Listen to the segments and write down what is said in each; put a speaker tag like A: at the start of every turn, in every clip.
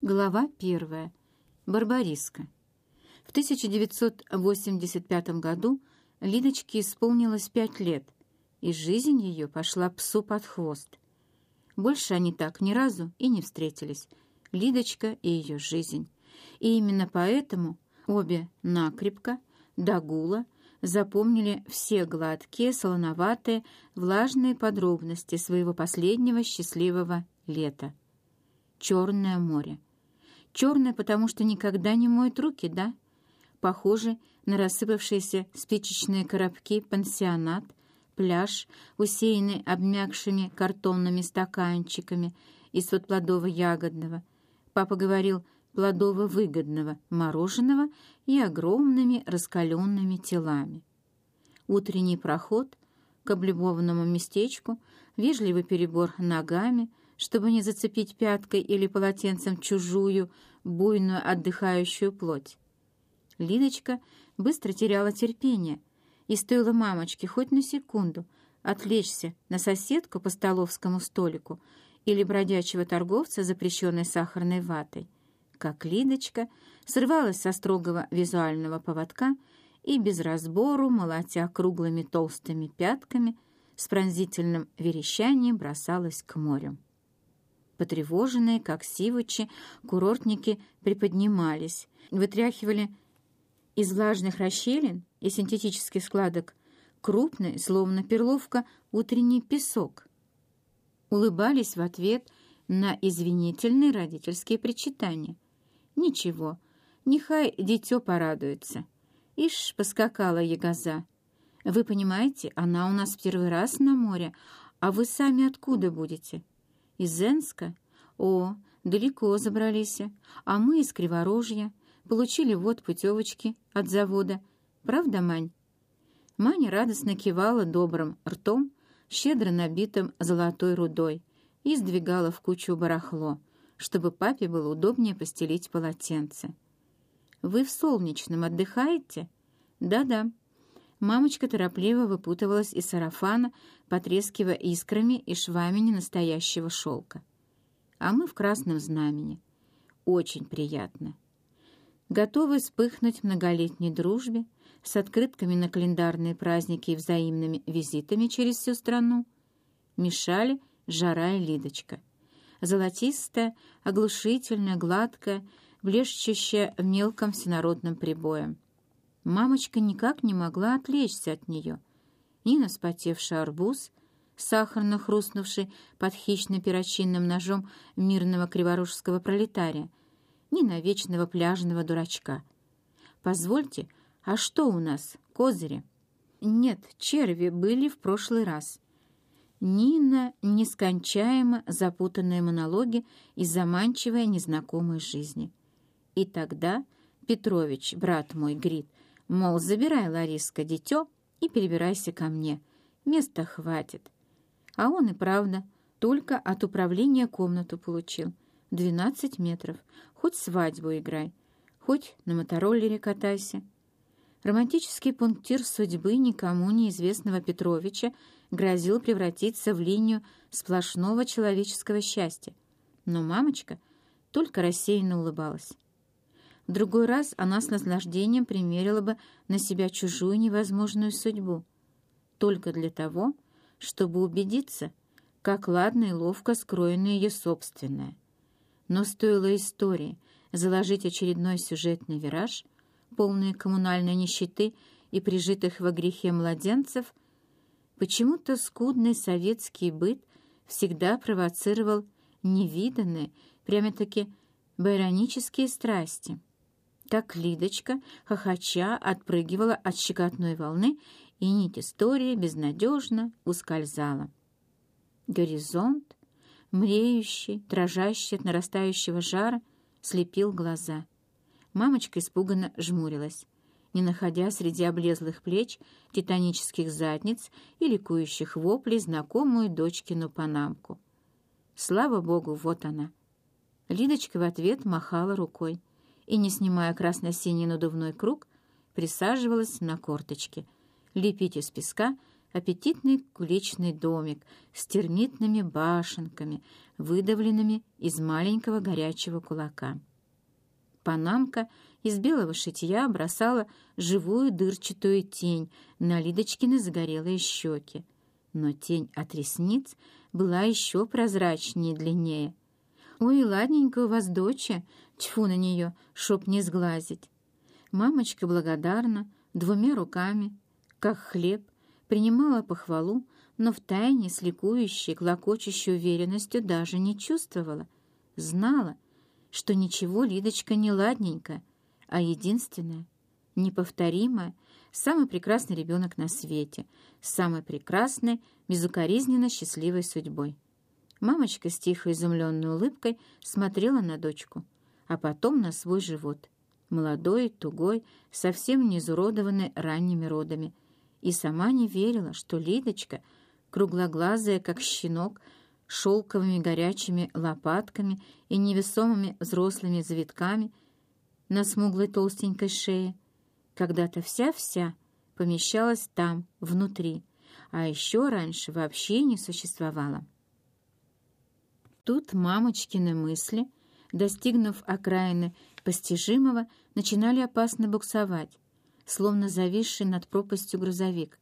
A: Глава первая. Барбариска. В 1985 году Лидочке исполнилось пять лет, и жизнь ее пошла псу под хвост. Больше они так ни разу и не встретились, Лидочка и ее жизнь. И именно поэтому обе накрепко, до гула, запомнили все гладкие, солоноватые, влажные подробности своего последнего счастливого лета. Черное море Черная, потому что никогда не моет руки, да? Похоже на рассыпавшиеся спичечные коробки пансионат, пляж, усеянный обмякшими картонными стаканчиками из-под плодово-ягодного. Папа говорил плодово-выгодного мороженого и огромными раскаленными телами. Утренний проход к облюбованному местечку, вежливый перебор ногами — чтобы не зацепить пяткой или полотенцем чужую, буйную, отдыхающую плоть. Лидочка быстро теряла терпение, и стоило мамочке хоть на секунду отвлечься на соседку по столовскому столику или бродячего торговца запрещенной сахарной ватой, как Лидочка срывалась со строгого визуального поводка и без разбору, молотя круглыми толстыми пятками, с пронзительным верещанием бросалась к морю. Потревоженные, как сивочи, курортники приподнимались, вытряхивали из влажных расщелин и синтетических складок крупный, словно перловка, утренний песок. Улыбались в ответ на извинительные родительские причитания. «Ничего, нехай дитё порадуется». Ишь, поскакала ягоза. «Вы понимаете, она у нас первый раз на море, а вы сами откуда будете?» Из Энска? О, далеко забрались, а мы из Криворожья. Получили вот путевочки от завода. Правда, Мань?» Маня радостно кивала добрым ртом, щедро набитым золотой рудой, и сдвигала в кучу барахло, чтобы папе было удобнее постелить полотенце. «Вы в Солнечном отдыхаете?» «Да-да». Мамочка торопливо выпутывалась из сарафана, потрескивая искрами и швами ненастоящего шелка. А мы в красном знамени. Очень приятно. Готовы вспыхнуть многолетней дружбе, с открытками на календарные праздники и взаимными визитами через всю страну, мешали жара и Лидочка. Золотистая, оглушительная, гладкая, блещущая в мелком всенародном прибоем — Мамочка никак не могла отвлечься от нее. Ни на спотевший арбуз, сахарно хрустнувший под хищно-перочинным ножом мирного криворужского пролетария, ни на вечного пляжного дурачка. «Позвольте, а что у нас, козыри?» «Нет, черви были в прошлый раз». Нина нескончаемо запутанные монологи и заманчивая незнакомой жизни. И тогда Петрович, брат мой, Грит, Мол, забирай, Лариска, дитё и перебирайся ко мне. Места хватит. А он и правда только от управления комнату получил. Двенадцать метров. Хоть свадьбу играй, хоть на мотороллере катайся. Романтический пунктир судьбы никому неизвестного Петровича грозил превратиться в линию сплошного человеческого счастья. Но мамочка только рассеянно улыбалась. Другой раз она с наслаждением примерила бы на себя чужую невозможную судьбу. Только для того, чтобы убедиться, как ладно и ловко скроена ее собственная. Но стоило истории заложить очередной сюжетный вираж, полный коммунальной нищеты и прижитых во грехе младенцев, почему-то скудный советский быт всегда провоцировал невиданные, прямо-таки байронические страсти — как Лидочка, хохоча, отпрыгивала от щекотной волны, и нить истории безнадежно ускользала. Горизонт, мреющий, дрожащий от нарастающего жара, слепил глаза. Мамочка испуганно жмурилась, не находя среди облезлых плеч, титанических задниц и ликующих воплей знакомую дочкину панамку. Слава богу, вот она. Лидочка в ответ махала рукой и, не снимая красно-синий надувной круг, присаживалась на корточки, лепить из песка аппетитный куличный домик с термитными башенками, выдавленными из маленького горячего кулака. Панамка из белого шитья бросала живую дырчатую тень на Лидочкины загорелые щеки, но тень от ресниц была еще прозрачнее и длиннее. «Ой, ладненько у вас доча, тьфу на нее, чтоб не сглазить!» Мамочка благодарна, двумя руками, как хлеб, принимала похвалу, но втайне с ликующей, клокочущей уверенностью даже не чувствовала. Знала, что ничего Лидочка не ладненькая, а единственная, неповторимая, самый прекрасный ребенок на свете, самой прекрасной, безукоризненно счастливой судьбой. Мамочка с тихой изумленной улыбкой смотрела на дочку, а потом на свой живот, молодой, тугой, совсем не изуродованный ранними родами, и сама не верила, что Лидочка, круглоглазая, как щенок, шелковыми горячими лопатками и невесомыми взрослыми завитками на смуглой толстенькой шее, когда-то вся-вся помещалась там, внутри, а еще раньше вообще не существовала. Тут мамочкины мысли, достигнув окраины постижимого, начинали опасно буксовать, словно зависший над пропастью грузовик.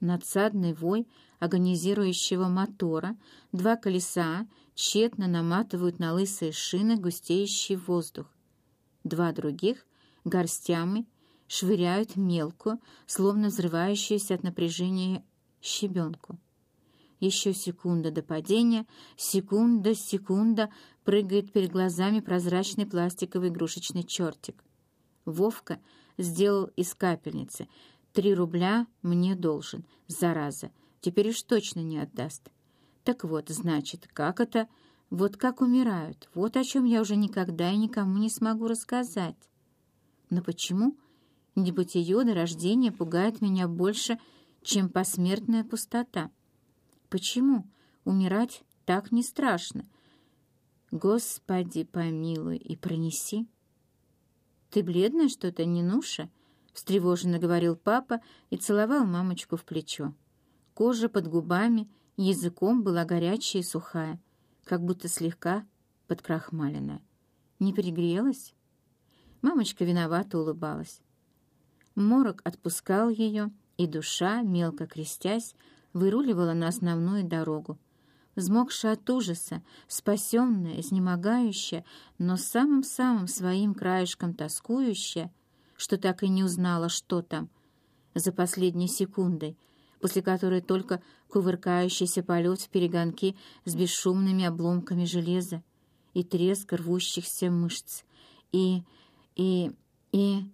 A: Надсадный вой агонизирующего мотора, два колеса тщетно наматывают на лысые шины густеющий воздух. Два других горстями швыряют мелкую, словно взрывающуюся от напряжения щебенку. Еще секунда до падения, секунда, секунда, прыгает перед глазами прозрачный пластиковый игрушечный чертик. Вовка сделал из капельницы. Три рубля мне должен, зараза. Теперь уж точно не отдаст. Так вот, значит, как это... Вот как умирают. Вот о чем я уже никогда и никому не смогу рассказать. Но почему небытие до рождения пугает меня больше, чем посмертная пустота? Почему умирать так не страшно? Господи, помилуй и пронеси. «Ты бледная что-то, Нинуша?» — встревоженно говорил папа и целовал мамочку в плечо. Кожа под губами, языком была горячая и сухая, как будто слегка подкрахмаленная. Не перегрелась? Мамочка виновато улыбалась. Морок отпускал ее, и душа, мелко крестясь, выруливала на основную дорогу. Взмокшая от ужаса, спасенная, изнемогающая, но самым-самым своим краешком тоскующая, что так и не узнала, что там, за последней секундой, после которой только кувыркающийся полет в перегонки с бесшумными обломками железа и треск рвущихся мышц. И... и... и...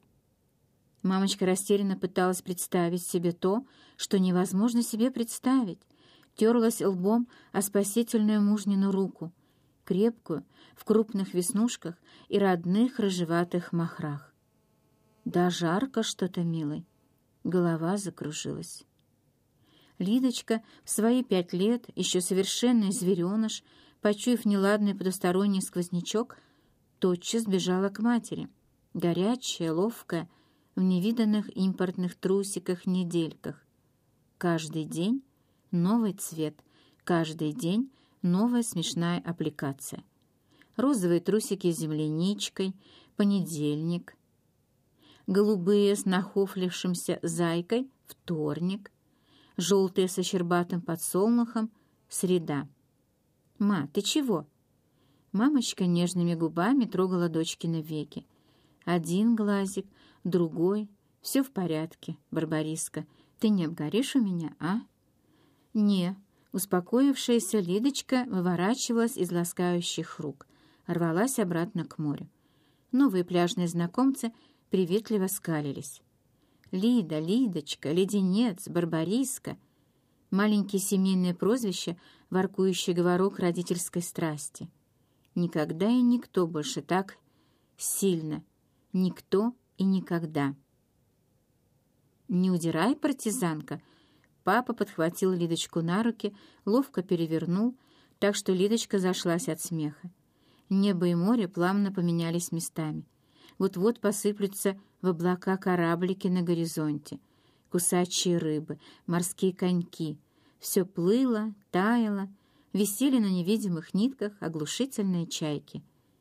A: Мамочка растерянно пыталась представить себе то, что невозможно себе представить. Терлась лбом о спасительную мужнину руку, крепкую, в крупных веснушках и родных рыжеватых махрах. Да жарко что-то, милый. Голова закружилась. Лидочка в свои пять лет, еще совершенный звереныш, почуяв неладный потусторонний сквознячок, тотчас бежала к матери, горячая, ловкая, в невиданных импортных трусиках-недельках. Каждый день новый цвет, каждый день новая смешная аппликация. Розовые трусики с земляничкой, понедельник, голубые с нахохлившимся зайкой, вторник, желтые со щербатым подсолнухом, среда. «Ма, ты чего?» Мамочка нежными губами трогала дочкины веки. Один глазик, другой. Все в порядке, Барбариска. Ты не обгоришь у меня, а? Не. Успокоившаяся Лидочка выворачивалась из ласкающих рук, рвалась обратно к морю. Новые пляжные знакомцы приветливо скалились. Лида, Лидочка, Леденец, Барбариска — маленькие семейные прозвища, воркующий говорок родительской страсти. Никогда и никто больше так сильно. Никто и никогда. «Не удирай, партизанка!» Папа подхватил Лидочку на руки, ловко перевернул, так что Лидочка зашлась от смеха. Небо и море плавно поменялись местами. Вот-вот посыплются в облака кораблики на горизонте. кусачие рыбы, морские коньки. Все плыло, таяло, висели на невидимых нитках оглушительные чайки —